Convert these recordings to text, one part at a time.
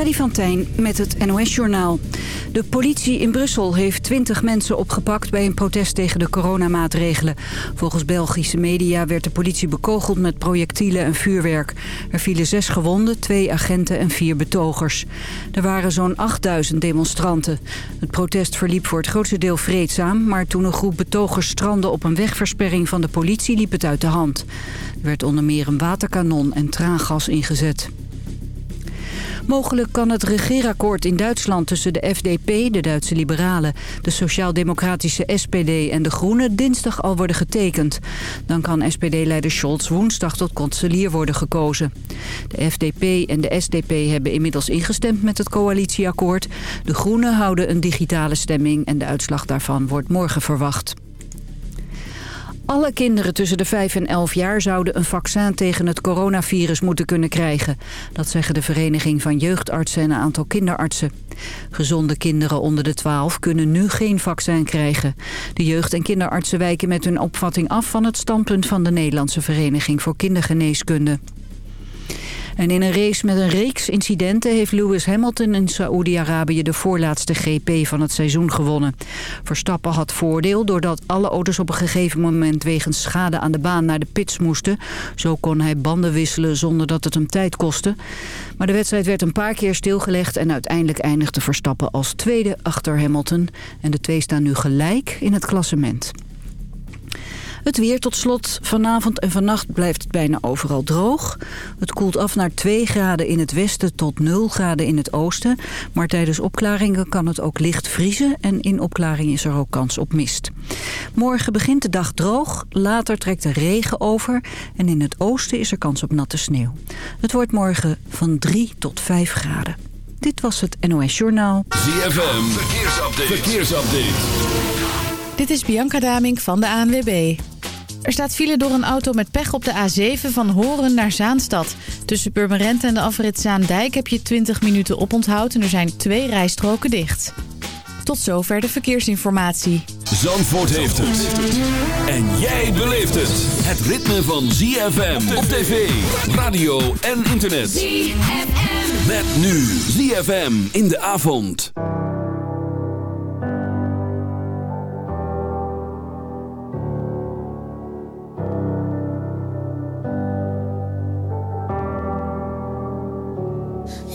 Freddy van Tijn met het NOS-journaal. De politie in Brussel heeft 20 mensen opgepakt bij een protest tegen de coronamaatregelen. Volgens Belgische media werd de politie bekogeld met projectielen en vuurwerk. Er vielen zes gewonden, twee agenten en vier betogers. Er waren zo'n 8000 demonstranten. Het protest verliep voor het grootste deel vreedzaam... maar toen een groep betogers strandde op een wegversperring van de politie liep het uit de hand. Er werd onder meer een waterkanon en traangas ingezet. Mogelijk kan het regeerakkoord in Duitsland tussen de FDP, de Duitse liberalen, de sociaal-democratische SPD en de Groenen dinsdag al worden getekend. Dan kan SPD-leider Scholz woensdag tot kanselier worden gekozen. De FDP en de SDP hebben inmiddels ingestemd met het coalitieakkoord. De Groenen houden een digitale stemming en de uitslag daarvan wordt morgen verwacht. Alle kinderen tussen de 5 en 11 jaar zouden een vaccin tegen het coronavirus moeten kunnen krijgen. Dat zeggen de Vereniging van Jeugdartsen en een aantal kinderartsen. Gezonde kinderen onder de 12 kunnen nu geen vaccin krijgen. De jeugd- en kinderartsen wijken met hun opvatting af van het standpunt van de Nederlandse Vereniging voor Kindergeneeskunde. En in een race met een reeks incidenten heeft Lewis Hamilton in Saoedi-Arabië de voorlaatste GP van het seizoen gewonnen. Verstappen had voordeel doordat alle auto's op een gegeven moment wegens schade aan de baan naar de pits moesten. Zo kon hij banden wisselen zonder dat het hem tijd kostte. Maar de wedstrijd werd een paar keer stilgelegd en uiteindelijk eindigde Verstappen als tweede achter Hamilton. En de twee staan nu gelijk in het klassement. Het weer tot slot. Vanavond en vannacht blijft het bijna overal droog. Het koelt af naar 2 graden in het westen tot 0 graden in het oosten. Maar tijdens opklaringen kan het ook licht vriezen... en in opklaring is er ook kans op mist. Morgen begint de dag droog, later trekt de regen over... en in het oosten is er kans op natte sneeuw. Het wordt morgen van 3 tot 5 graden. Dit was het NOS Journaal. ZFM, verkeersupdate. verkeersupdate. Dit is Bianca Damink van de ANWB. Er staat file door een auto met pech op de A7 van Horen naar Zaanstad. Tussen Purmerend en de afrit Zaandijk heb je 20 minuten oponthoud... en er zijn twee rijstroken dicht. Tot zover de verkeersinformatie. Zandvoort heeft het. En jij beleeft het. Het ritme van ZFM op tv, radio en internet. ZFM. Met nu ZFM in de avond.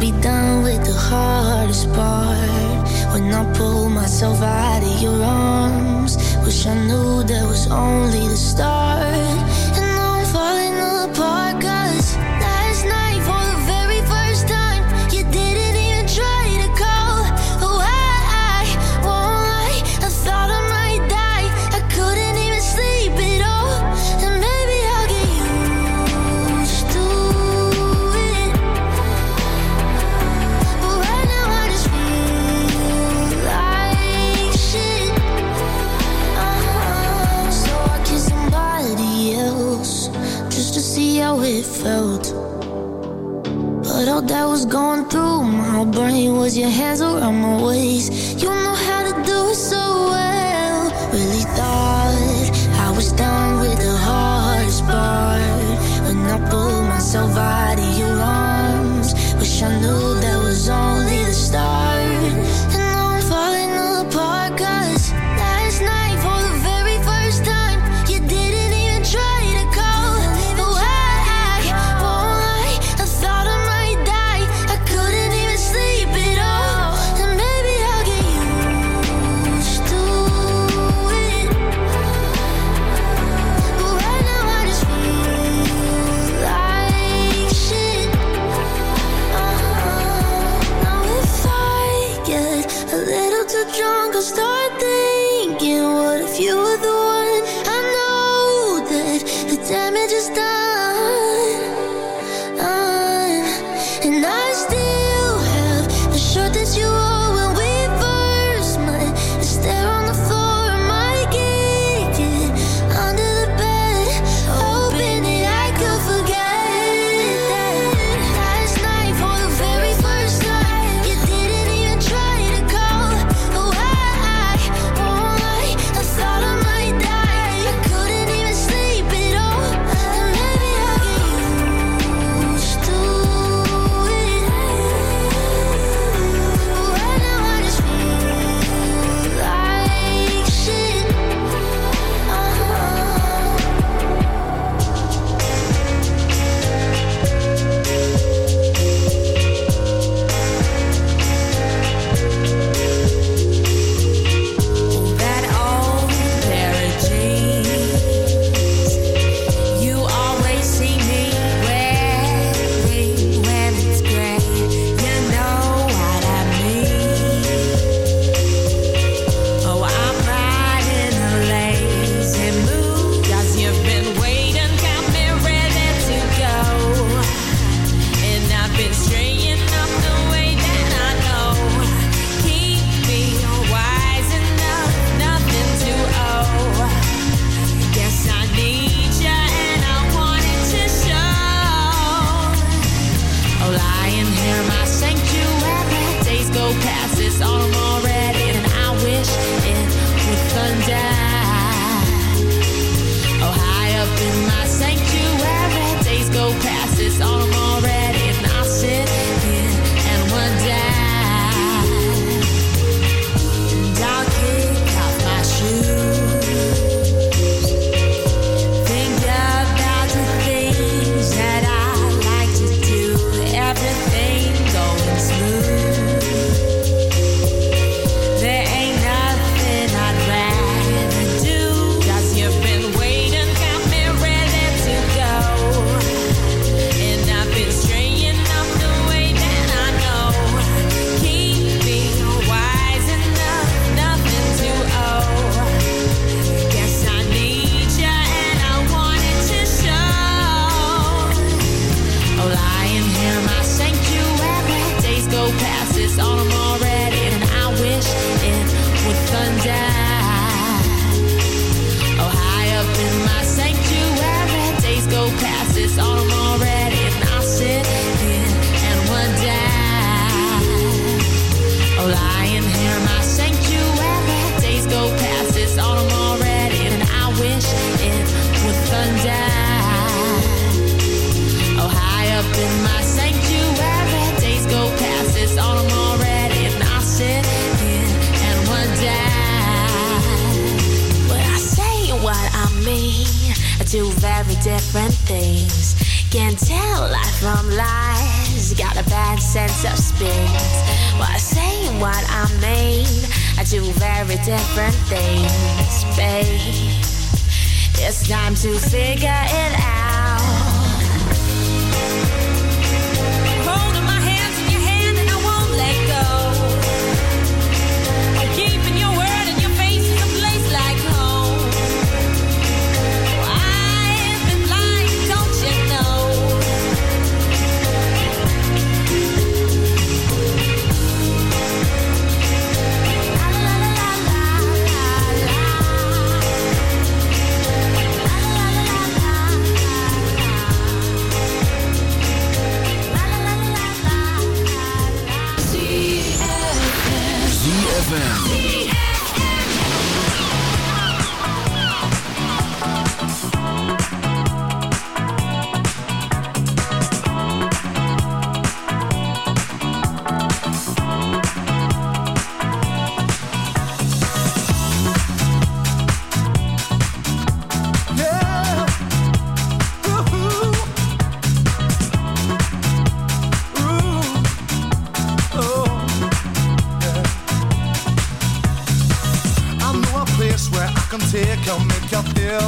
Be done with the hardest part when I pull myself out of your arms. Wish I knew that was only the start. Brain your hands around my waist. You know how to do it so well. Really thought I was done with the hardest part. When I pulled myself out and suspends While saying what I mean I do very different things, babe. It's time to figure it out.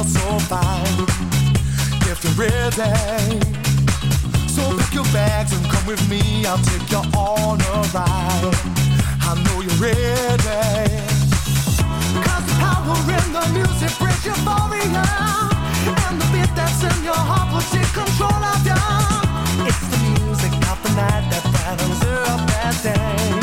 feel so fine if you're ready. So pick your bags and come with me. I'll take you on a ride. I know you're ready. Cause the power in the music brings euphoria. And the beat that's in your heart will take control of you. It's the music of the night that brightens up that day.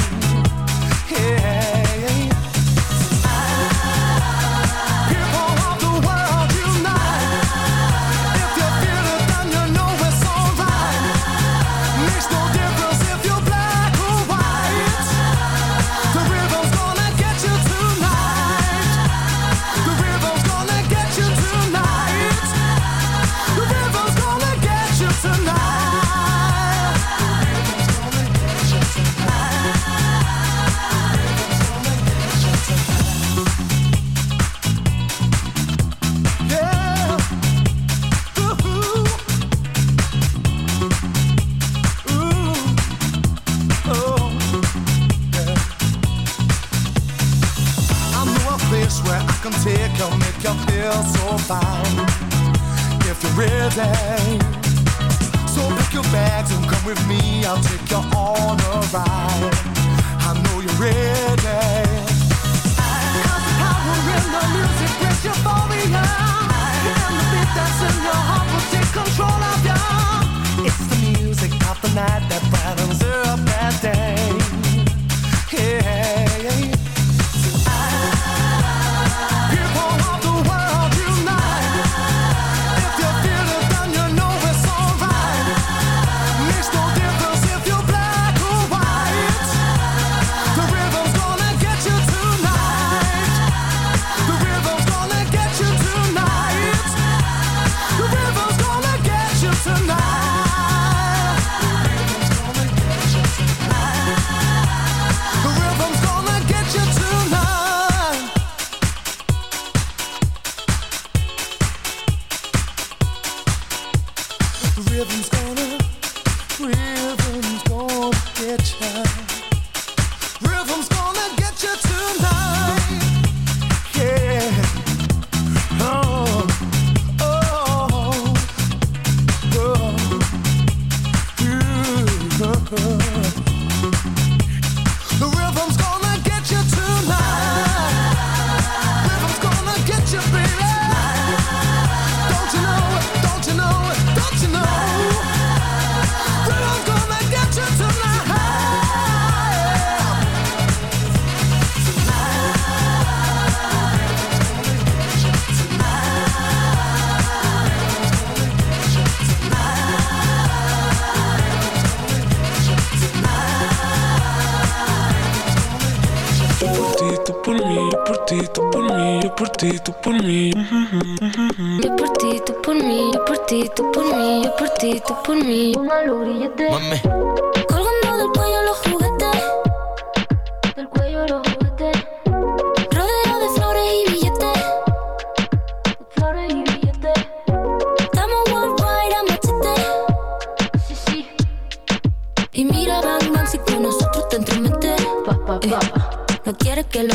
Que lo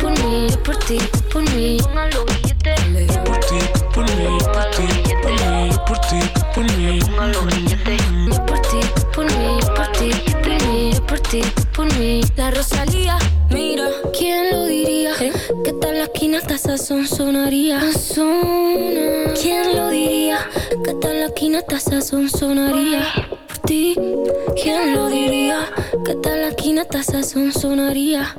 yo por ti, por mí. Yo por ti, por mí, por ti, por mí. Yo por ti, por mí. Yo por ti, por mí. Yo por ti, por mí. La Rosalía, mira, ¿quién lo diría? ¿Eh? Que tal la esquina hasta sazón sonaría. ¿Quién lo diría? Que tal la esquina hasta sazón sonaría. Por ti, ¿quién lo diría? Que tal la esquina hasta sazón sonaría.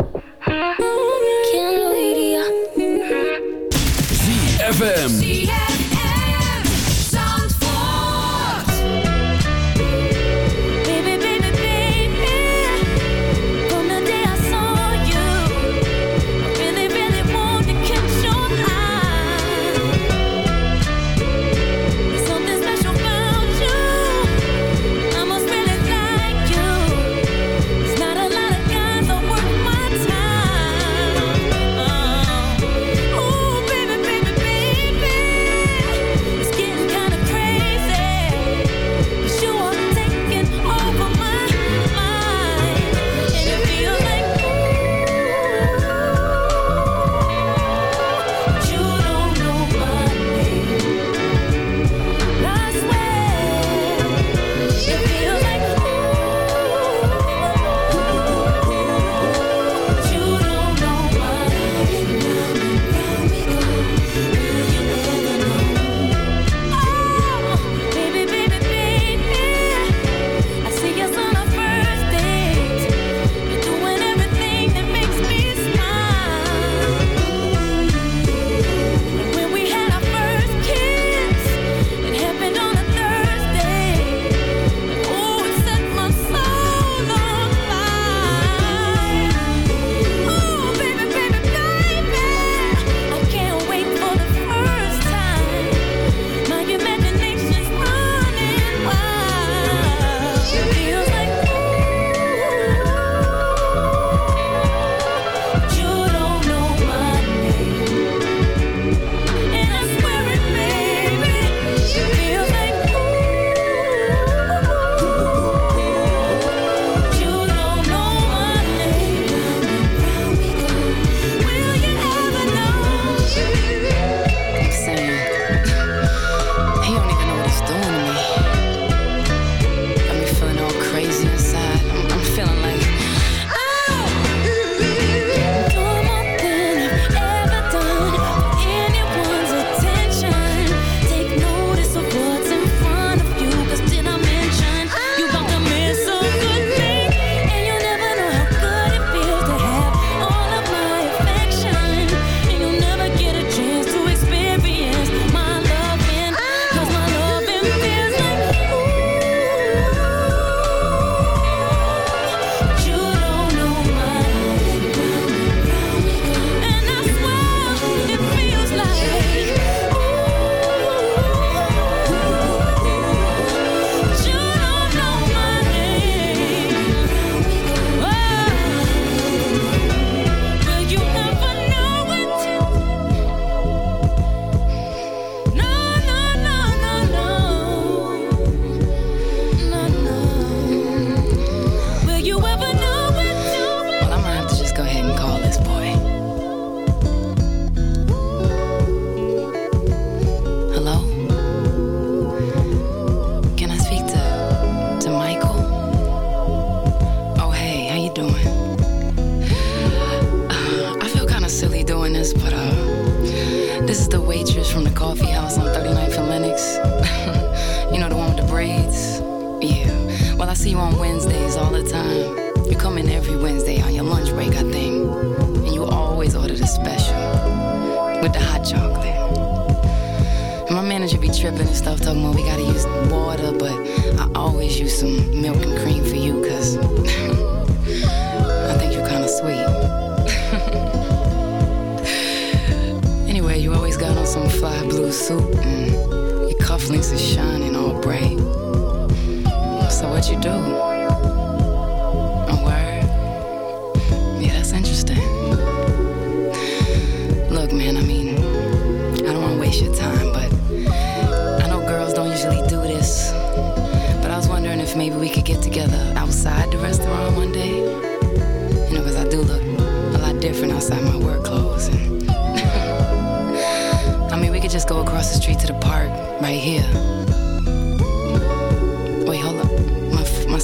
ZFM.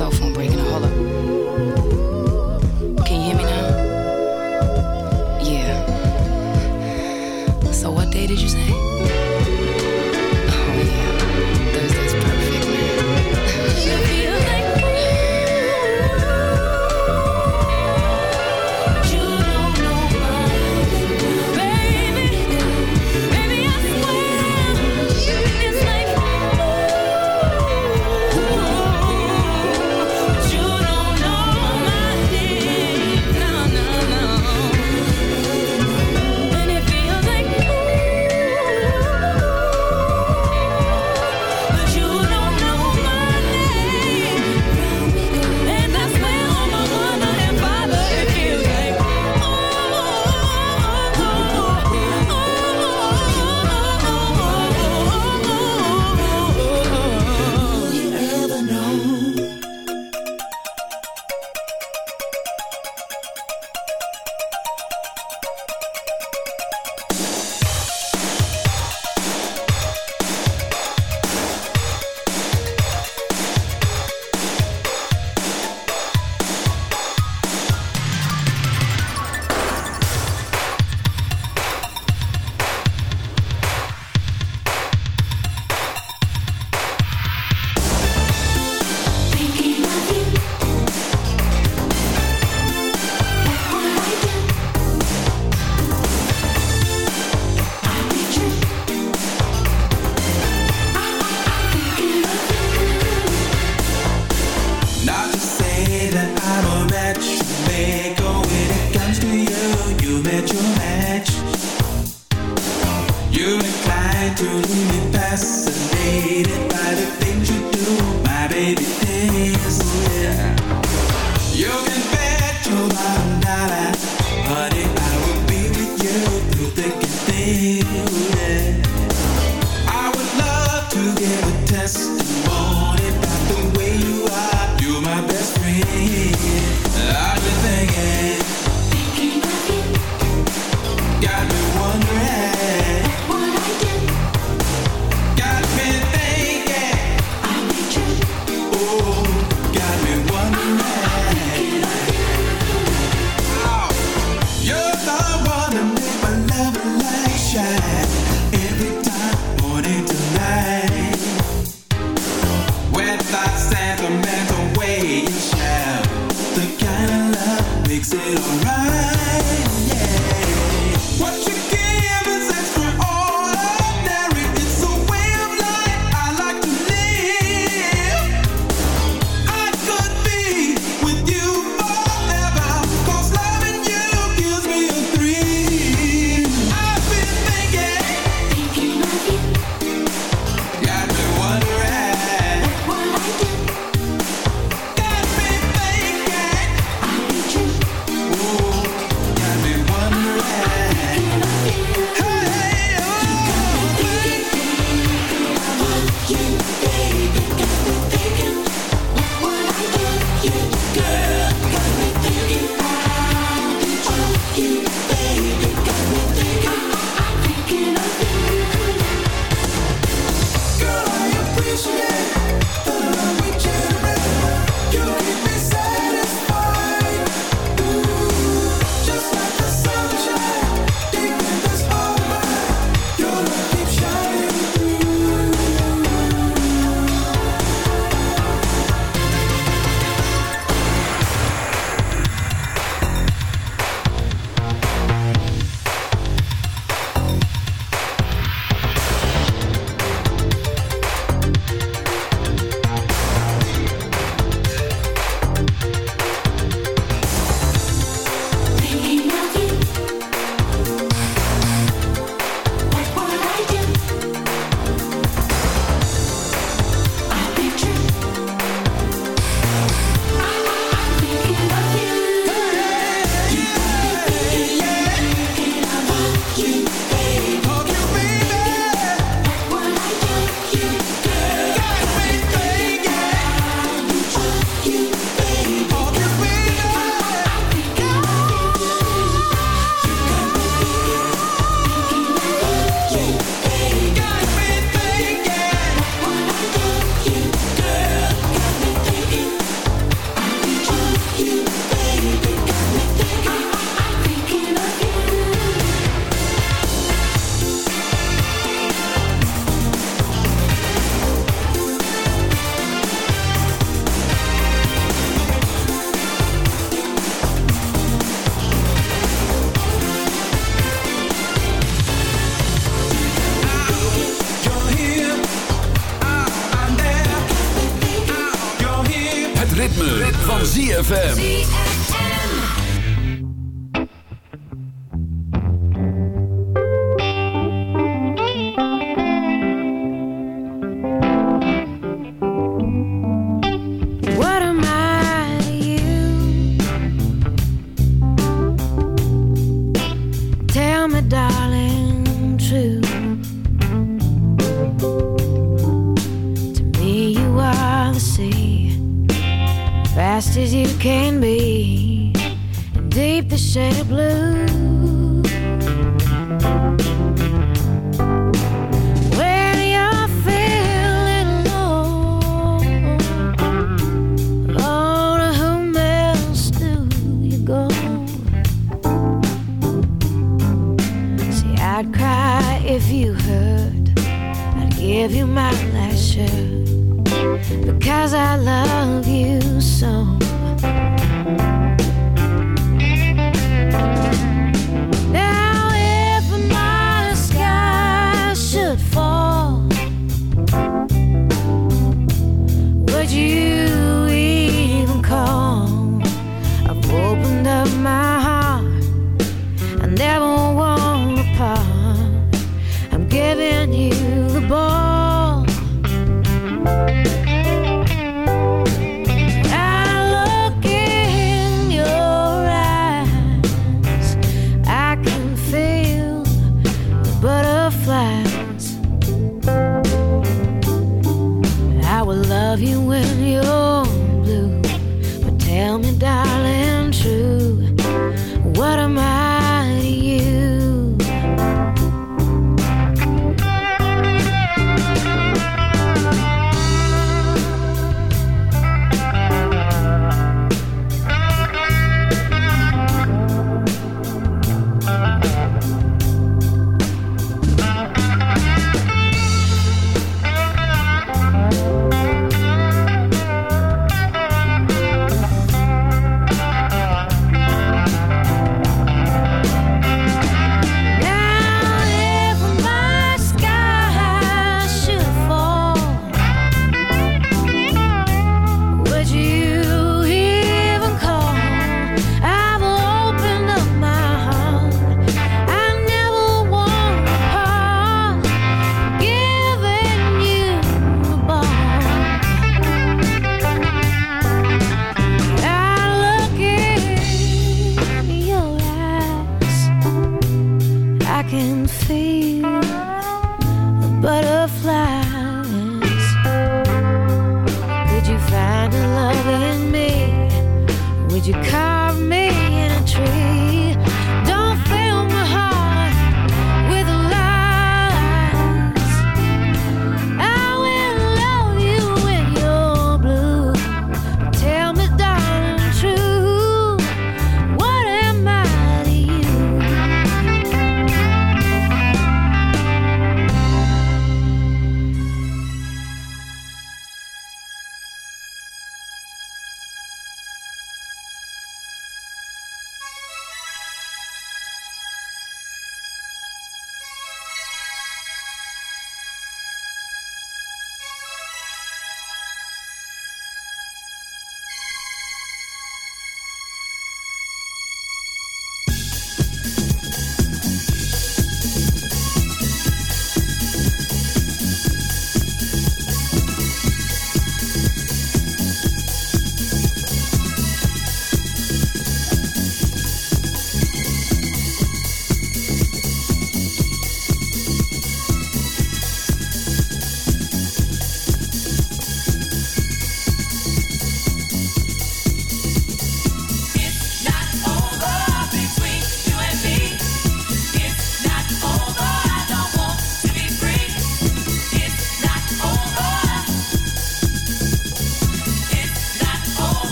Cell phone breaking. Hold up. Bye.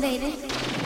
baby.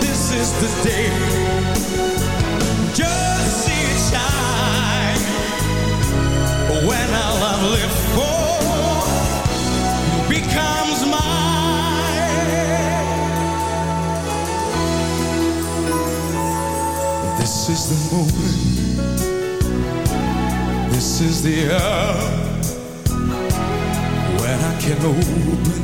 this is the day. Just see it shine. When our love live for becomes mine. This is the moment. This is the hour when I can open